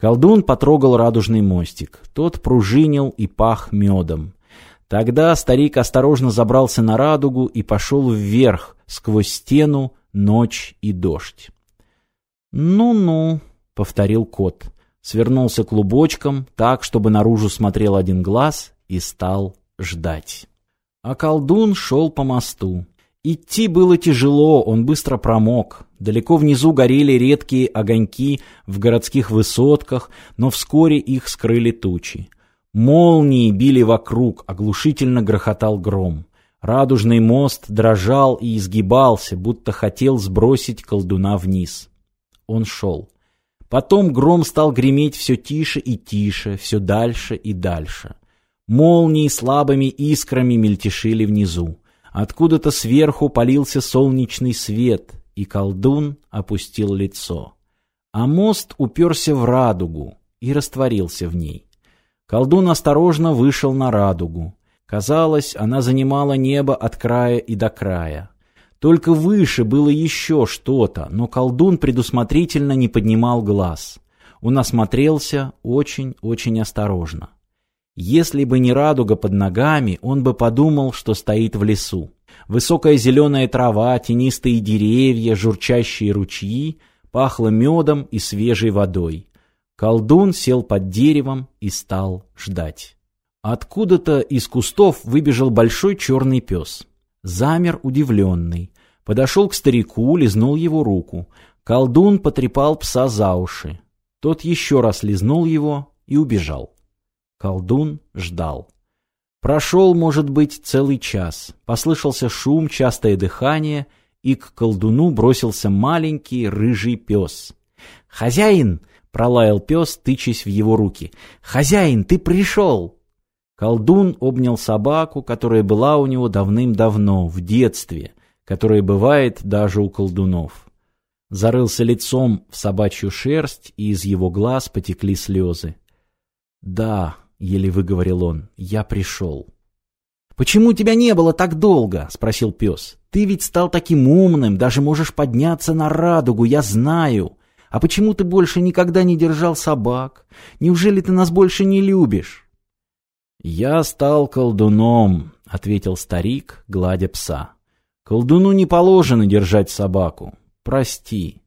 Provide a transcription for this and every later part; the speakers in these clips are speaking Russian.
Колдун потрогал радужный мостик. Тот пружинил и пах медом. Тогда старик осторожно забрался на радугу и пошел вверх, сквозь стену, ночь и дождь. «Ну-ну», — повторил кот, свернулся клубочком, так, чтобы наружу смотрел один глаз, и стал ждать. А колдун шел по мосту. Идти было тяжело, он быстро промок. Далеко внизу горели редкие огоньки в городских высотках, но вскоре их скрыли тучи. Молнии били вокруг, оглушительно грохотал гром. Радужный мост дрожал и изгибался, будто хотел сбросить колдуна вниз. Он шел. Потом гром стал греметь все тише и тише, все дальше и дальше. Молнии слабыми искрами мельтешили внизу. Откуда-то сверху полился солнечный свет, и колдун опустил лицо. А мост уперся в радугу и растворился в ней. Колдун осторожно вышел на радугу. Казалось, она занимала небо от края и до края. Только выше было еще что-то, но колдун предусмотрительно не поднимал глаз. Он осмотрелся очень-очень осторожно. Если бы не радуга под ногами, он бы подумал, что стоит в лесу. Высокая зеленая трава, тенистые деревья, журчащие ручьи, пахло медом и свежей водой. Колдун сел под деревом и стал ждать. Откуда-то из кустов выбежал большой черный пес. Замер удивленный. Подошел к старику, лизнул его руку. Колдун потрепал пса за уши. Тот еще раз лизнул его и убежал. Колдун ждал. Прошел, может быть, целый час. Послышался шум, частое дыхание, и к колдуну бросился маленький рыжий пес. «Хозяин!» — пролаял пес, тычась в его руки. «Хозяин, ты пришел!» Колдун обнял собаку, которая была у него давным-давно, в детстве, которая бывает даже у колдунов. Зарылся лицом в собачью шерсть, и из его глаз потекли слезы. «Да», — еле выговорил он, — «я пришел». «Почему тебя не было так долго?» — спросил пес. «Ты ведь стал таким умным, даже можешь подняться на радугу, я знаю. А почему ты больше никогда не держал собак? Неужели ты нас больше не любишь?» «Я стал колдуном», — ответил старик, гладя пса. «Колдуну не положено держать собаку. Прости.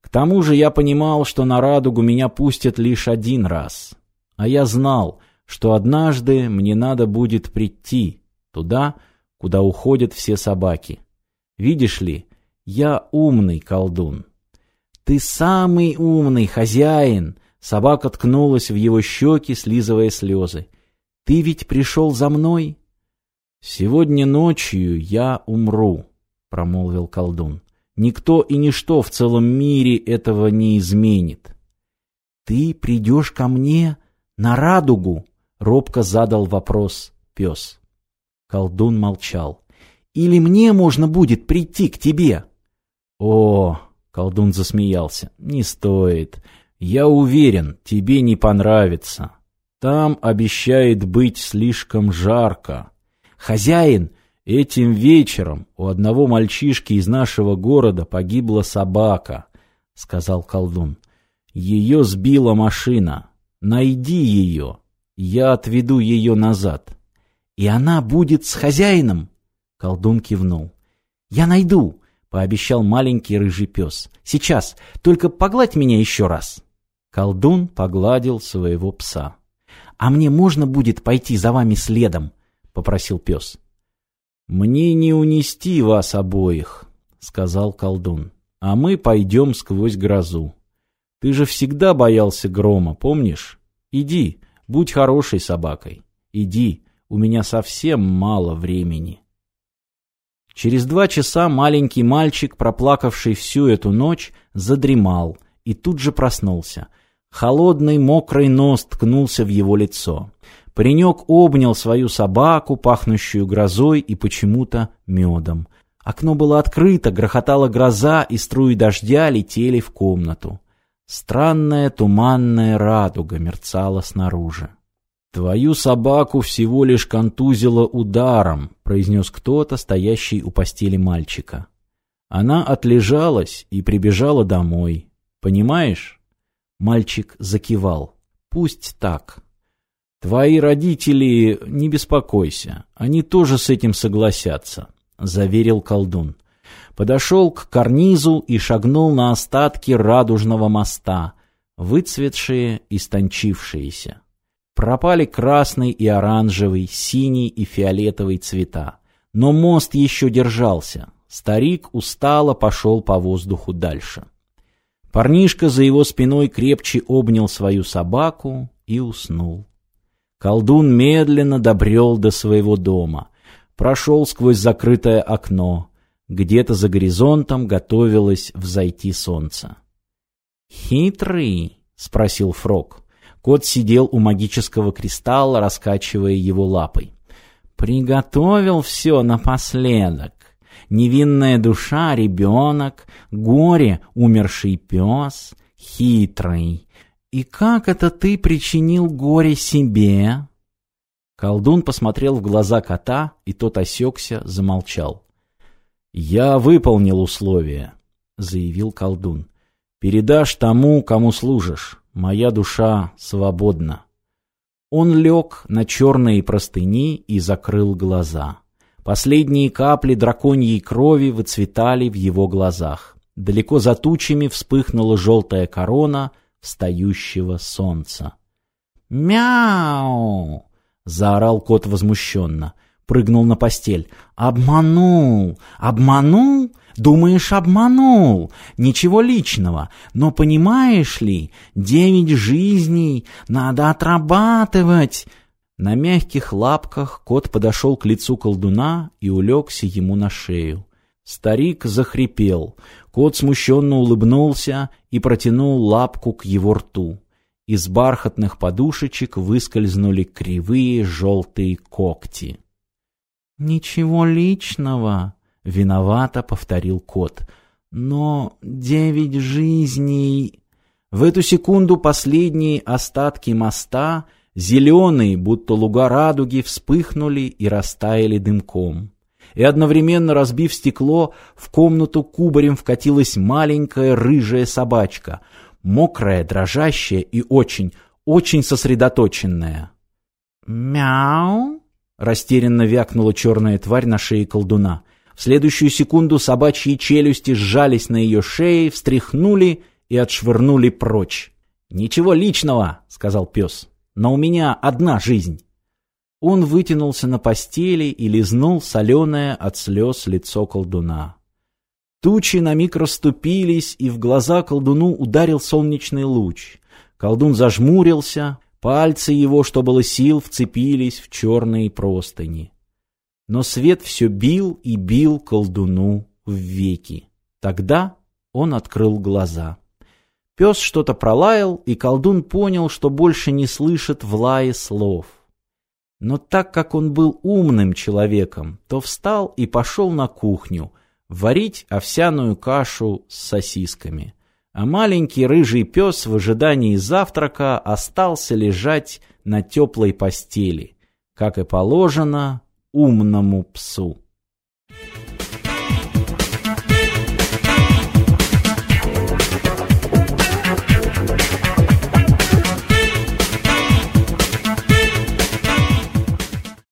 К тому же я понимал, что на радугу меня пустят лишь один раз. А я знал, что однажды мне надо будет прийти туда, куда уходят все собаки. Видишь ли, я умный колдун». «Ты самый умный хозяин!» Собака ткнулась в его щеки, слизывая слезы. Ты ведь пришел за мной? Сегодня ночью я умру, промолвил колдун. Никто и ничто в целом мире этого не изменит. Ты придешь ко мне на радугу? Робко задал вопрос пес. Колдун молчал. Или мне можно будет прийти к тебе? О, колдун засмеялся. Не стоит. Я уверен, тебе не понравится. Там обещает быть слишком жарко. Хозяин, этим вечером у одного мальчишки из нашего города погибла собака, сказал колдун. Ее сбила машина. Найди ее. Я отведу ее назад. И она будет с хозяином? Колдун кивнул. Я найду, пообещал маленький рыжий пес. Сейчас, только погладь меня еще раз. Колдун погладил своего пса. «А мне можно будет пойти за вами следом?» — попросил пес. «Мне не унести вас обоих», — сказал колдун. «А мы пойдем сквозь грозу. Ты же всегда боялся грома, помнишь? Иди, будь хорошей собакой. Иди, у меня совсем мало времени». Через два часа маленький мальчик, проплакавший всю эту ночь, задремал и тут же проснулся — Холодный мокрый нос ткнулся в его лицо. Паренек обнял свою собаку, пахнущую грозой и почему-то медом. Окно было открыто, грохотала гроза, и струи дождя летели в комнату. Странная туманная радуга мерцала снаружи. «Твою собаку всего лишь контузило ударом», — произнес кто-то, стоящий у постели мальчика. Она отлежалась и прибежала домой. Понимаешь? Мальчик закивал. «Пусть так. Твои родители, не беспокойся, они тоже с этим согласятся», — заверил колдун. Подошел к карнизу и шагнул на остатки радужного моста, выцветшие, истончившиеся. Пропали красный и оранжевый, синий и фиолетовый цвета. Но мост еще держался. Старик устало пошел по воздуху дальше. Парнишка за его спиной крепче обнял свою собаку и уснул. Колдун медленно добрел до своего дома, прошел сквозь закрытое окно. Где-то за горизонтом готовилось взойти солнце. «Хитрый?» — спросил Фрог. Кот сидел у магического кристалла, раскачивая его лапой. «Приготовил все напоследок невинная душа, ребенок, горе, умерший пес, хитрый. И как это ты причинил горе себе? Колдун посмотрел в глаза кота, и тот осекся, замолчал. «Я выполнил условия», — заявил колдун. «Передашь тому, кому служишь. Моя душа свободна». Он лег на черные простыни и закрыл глаза. Последние капли драконьей крови выцветали в его глазах. Далеко за тучами вспыхнула желтая корона встающего солнца. «Мяу!» — заорал кот возмущенно. Прыгнул на постель. «Обманул! Обманул? Думаешь, обманул? Ничего личного. Но понимаешь ли, девять жизней надо отрабатывать!» На мягких лапках кот подошел к лицу колдуна и улегся ему на шею. Старик захрипел. Кот смущенно улыбнулся и протянул лапку к его рту. Из бархатных подушечек выскользнули кривые желтые когти. «Ничего личного», — виновато повторил кот. «Но девять жизней...» В эту секунду последние остатки моста — Зеленые, будто луга радуги, вспыхнули и растаяли дымком. И одновременно, разбив стекло, в комнату кубарем вкатилась маленькая рыжая собачка, мокрая, дрожащая и очень, очень сосредоточенная. «Мяу!» — растерянно вякнула черная тварь на шее колдуна. В следующую секунду собачьи челюсти сжались на ее шее, встряхнули и отшвырнули прочь. «Ничего личного!» — сказал пес но у меня одна жизнь». Он вытянулся на постели и лизнул соленое от слез лицо колдуна. Тучи на миг расступились, и в глаза колдуну ударил солнечный луч. Колдун зажмурился, пальцы его, что было сил, вцепились в черные простыни. Но свет все бил и бил колдуну в веки. Тогда он открыл глаза. Пес что-то пролаял, и колдун понял, что больше не слышит в лае слов. Но так как он был умным человеком, то встал и пошел на кухню варить овсяную кашу с сосисками. А маленький рыжий пес в ожидании завтрака остался лежать на теплой постели, как и положено умному псу.